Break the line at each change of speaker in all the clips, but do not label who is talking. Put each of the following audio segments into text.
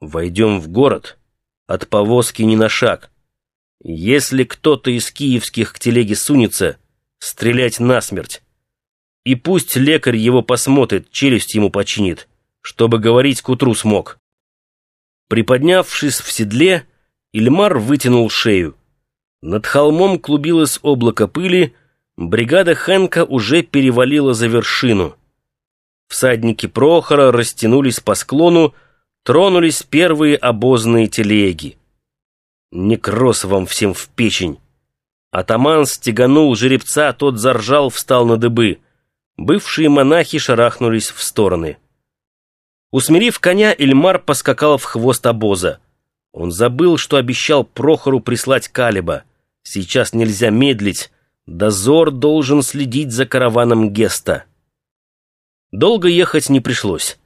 Войдем в город, от повозки ни на шаг. Если кто-то из киевских к телеге сунется, стрелять насмерть. И пусть лекарь его посмотрит, челюсть ему починит, чтобы говорить к утру смог. Приподнявшись в седле, Ильмар вытянул шею. Над холмом клубилось облако пыли, бригада Хенка уже перевалила за вершину. Всадники Прохора растянулись по склону, тронулись первые обозные телеги. Некроз вам всем в печень. Атаман стеганул жеребца, тот заржал, встал на дыбы. Бывшие монахи шарахнулись в стороны. Усмирив коня, Эльмар поскакал в хвост обоза. Он забыл, что обещал Прохору прислать Калиба. Сейчас нельзя медлить. Дозор должен следить за караваном Геста. Долго ехать не пришлось.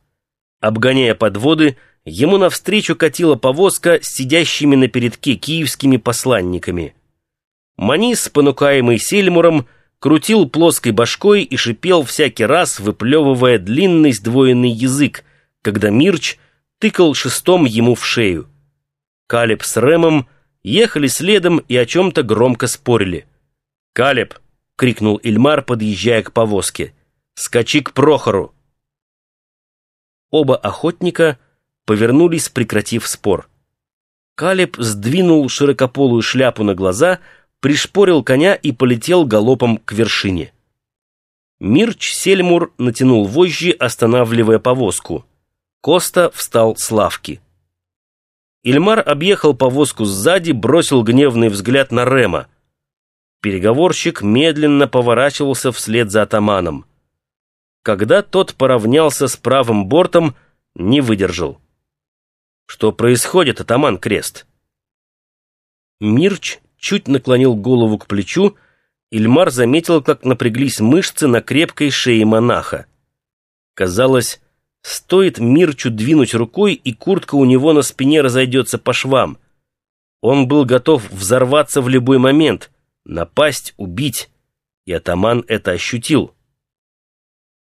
Обгоняя подводы, ему навстречу катила повозка с сидящими на передке киевскими посланниками. Манис, понукаемый Сельмуром, крутил плоской башкой и шипел всякий раз, выплевывая длинный сдвоенный язык, когда Мирч тыкал шестом ему в шею. Калеб с Рэмом ехали следом и о чем-то громко спорили. «Калеб!» — крикнул Ильмар, подъезжая к повозке. «Скачи к Прохору!» Оба охотника повернулись, прекратив спор. Калеб сдвинул широкополую шляпу на глаза, пришпорил коня и полетел галопом к вершине. Мирч Сельмур натянул вожжи, останавливая повозку. Коста встал с лавки. Ильмар объехал повозку сзади, бросил гневный взгляд на Рема. Переговорщик медленно поворачивался вслед за атаманом. Когда тот поравнялся с правым бортом, не выдержал. «Что происходит, атаман Крест?» Мирч чуть наклонил голову к плечу, Ильмар заметил, как напряглись мышцы на крепкой шее монаха. Казалось, Стоит Мирчу двинуть рукой, и куртка у него на спине разойдется по швам. Он был готов взорваться в любой момент, напасть, убить, и атаман это ощутил.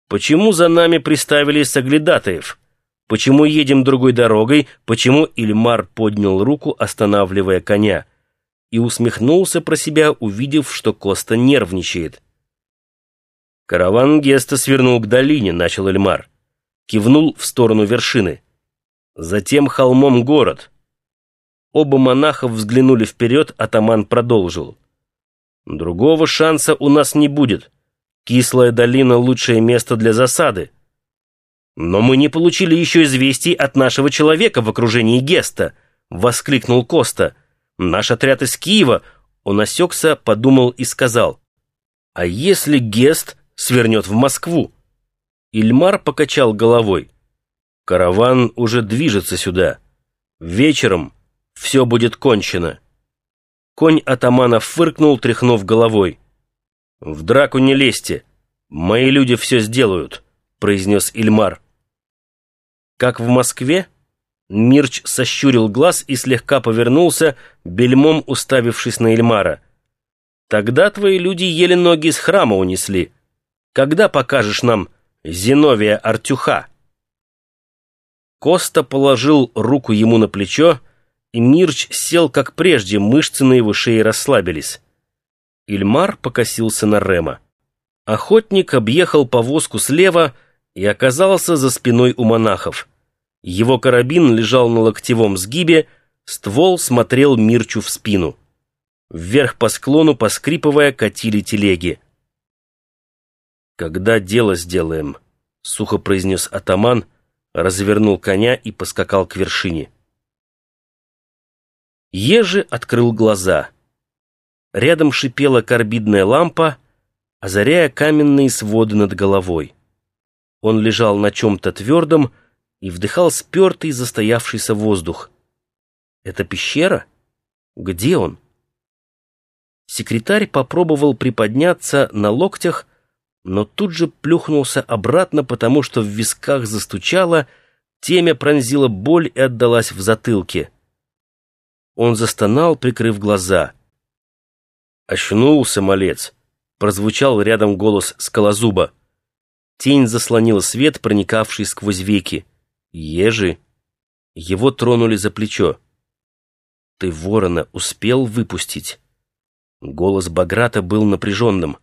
Почему за нами приставили соглядатаев? Почему едем другой дорогой? Почему Ильмар поднял руку, останавливая коня? И усмехнулся про себя, увидев, что Коста нервничает. Караван Геста свернул к долине, начал Эльмар кивнул в сторону вершины. Затем холмом город. Оба монаха взглянули вперед, атаман продолжил. «Другого шанса у нас не будет. Кислая долина — лучшее место для засады. Но мы не получили еще известий от нашего человека в окружении Геста», — воскликнул Коста. «Наш отряд из Киева...» Он осекся, подумал и сказал. «А если Гест свернет в Москву?» Ильмар покачал головой. «Караван уже движется сюда. Вечером все будет кончено». Конь атамана фыркнул, тряхнув головой. «В драку не лезьте. Мои люди все сделают», — произнес Ильмар. «Как в Москве?» Мирч сощурил глаз и слегка повернулся, бельмом уставившись на Ильмара. «Тогда твои люди еле ноги из храма унесли. Когда покажешь нам, Зиновия Артюха. Коста положил руку ему на плечо, и Мирч сел, как прежде, мышцы на его шее расслабились. Ильмар покосился на Рема. Охотник объехал повозку слева и оказался за спиной у монахов. Его карабин лежал на локтевом сгибе, ствол смотрел Мирчу в спину. Вверх по склону, поскрипывая, катили телеги. «Когда дело сделаем», — сухо произнес атаман, развернул коня и поскакал к вершине. Ежи открыл глаза. Рядом шипела карбидная лампа, озаряя каменные своды над головой. Он лежал на чем-то твердом и вдыхал спертый застоявшийся воздух. «Это пещера? Где он?» Секретарь попробовал приподняться на локтях, но тут же плюхнулся обратно, потому что в висках застучало, темя пронзила боль и отдалась в затылке. Он застонал, прикрыв глаза. «Очнулся, малец!» — прозвучал рядом голос скалозуба. Тень заслонила свет, проникавший сквозь веки. «Ежи!» Его тронули за плечо. «Ты ворона успел выпустить?» Голос Баграта был напряженным.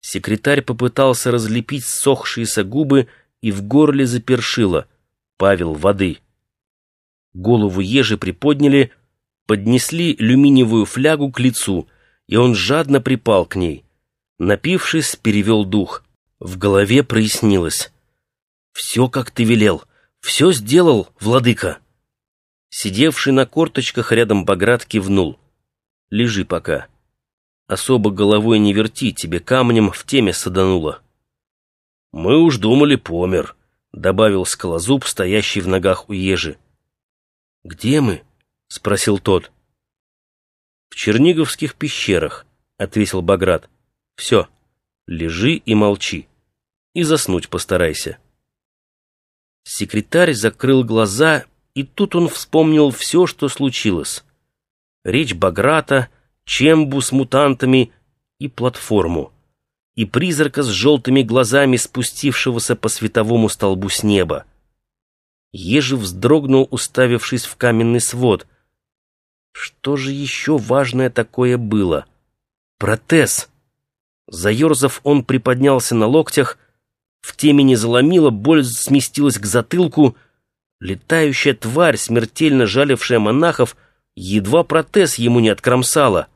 Секретарь попытался разлепить сохшиеся губы и в горле запершило. Павел воды. Голову ежи приподняли, поднесли люминиевую флягу к лицу, и он жадно припал к ней. Напившись, перевел дух. В голове прояснилось. «Все, как ты велел. Все сделал, владыка». Сидевший на корточках рядом Баграт кивнул. «Лежи пока. Особо головой не верти, тебе камнем в теме садануло». «Мы уж думали, помер», — добавил скалозуб, стоящий в ногах у ежи. «Где мы?» — спросил тот. «В Черниговских пещерах», — ответил Баграт. «Все, лежи и молчи» и заснуть постарайся. Секретарь закрыл глаза, и тут он вспомнил все, что случилось. Речь Баграта, Чембу с мутантами и платформу, и призрака с желтыми глазами, спустившегося по световому столбу с неба. Ежи вздрогнул, уставившись в каменный свод. Что же еще важное такое было? Протез! Заерзав, он приподнялся на локтях, в темени заломило, боль сместилась к затылку. Летающая тварь, смертельно жалившая монахов, едва протез ему не откромсала.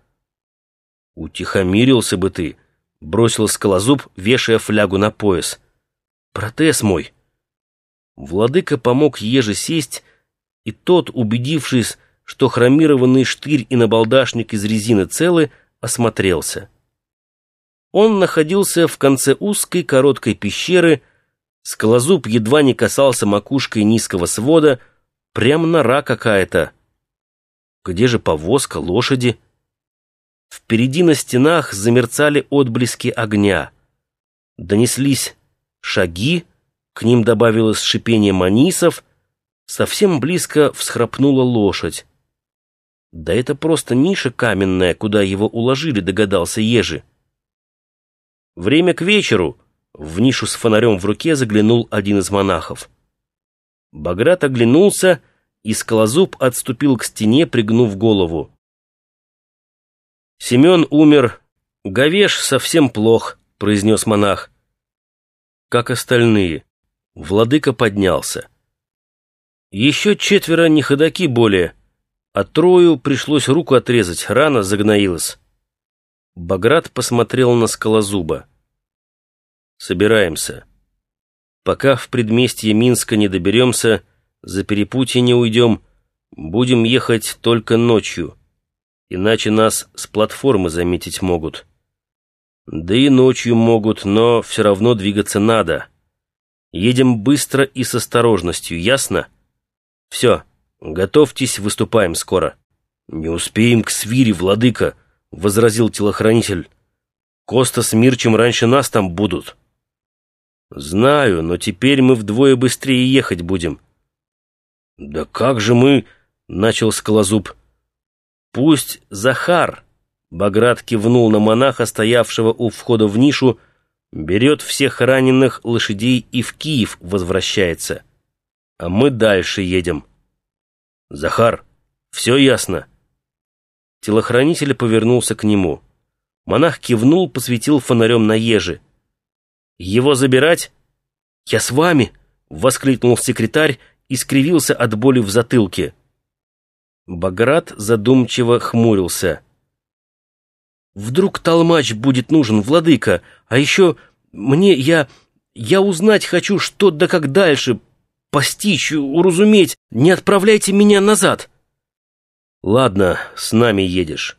«Утихомирился бы ты», — бросил скалозуб, вешая флягу на пояс. «Протез мой». Владыка помог еже сесть, и тот, убедившись, что хромированный штырь и набалдашник из резины целы, осмотрелся. Он находился в конце узкой короткой пещеры, скалозуб едва не касался макушкой низкого свода, прям нора какая-то. Где же повозка, лошади? Впереди на стенах замерцали отблески огня. Донеслись шаги, к ним добавилось шипение манисов, совсем близко всхрапнула лошадь. Да это просто ниша каменная, куда его уложили, догадался Ежи. Время к вечеру. В нишу с фонарем в руке заглянул один из монахов. Баграт оглянулся, и скалозуб отступил к стене, пригнув голову. «Семен умер. Говеш совсем плох», — произнес монах. Как остальные. Владыка поднялся. Еще четверо не ходаки более, а трою пришлось руку отрезать, рана загноилась. Баграт посмотрел на скалозуба. «Собираемся. Пока в предместье Минска не доберемся, за перепутье не уйдем, будем ехать только ночью, иначе нас с платформы заметить могут. Да и ночью могут, но все равно двигаться надо. Едем быстро и с осторожностью, ясно? Все, готовьтесь, выступаем скоро». «Не успеем к свире, владыка», — возразил телохранитель. «Коста с Мирчем раньше нас там будут». «Знаю, но теперь мы вдвое быстрее ехать будем». «Да как же мы...» — начал Скалозуб. «Пусть Захар...» — Баграт кивнул на монаха, стоявшего у входа в нишу, берет всех раненых лошадей и в Киев возвращается. А мы дальше едем. «Захар, все ясно?» Телохранитель повернулся к нему. Монах кивнул, посветил фонарем на ежи. «Его забирать?» «Я с вами!» — воскликнул секретарь и скривился от боли в затылке. Баграт задумчиво хмурился. «Вдруг толмач будет нужен, владыка, а еще мне я... я узнать хочу, что да как дальше, постичь, уразуметь, не отправляйте меня назад!» «Ладно, с нами едешь».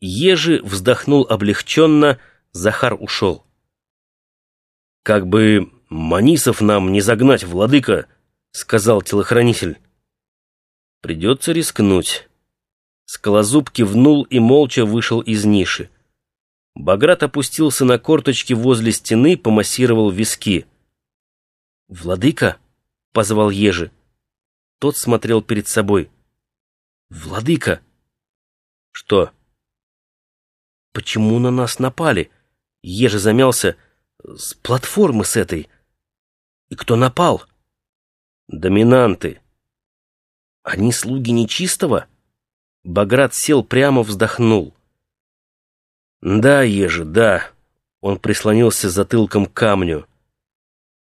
Ежи вздохнул облегченно, Захар ушел. «Как бы Манисов нам не загнать, владыка», — сказал телохранитель. «Придется рискнуть». Скалозуб кивнул и молча вышел из ниши. Баграт опустился на корточки возле стены, помассировал виски. «Владыка?» — позвал Ежи. Тот смотрел перед собой. «Владыка!» «Что?» «Почему на нас напали?» Еже замялся. «С платформы с этой. И кто напал?» «Доминанты. Они слуги нечистого? Баграт сел прямо, вздохнул. Да, Ежи, да. Он прислонился затылком к камню.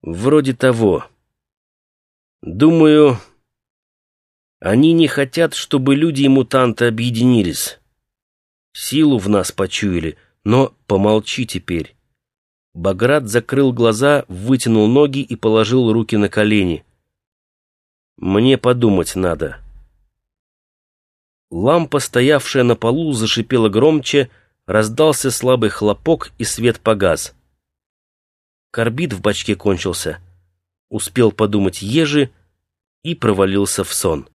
Вроде того. Думаю, они не хотят, чтобы люди и мутанты объединились. Силу в нас почуяли, но помолчи теперь. Баграт закрыл глаза, вытянул ноги и положил руки на колени. Мне подумать надо. Лампа, стоявшая на полу, зашипела громче, раздался слабый хлопок, и свет погас. Карбид в бачке кончился. Успел подумать ежи и провалился в сон.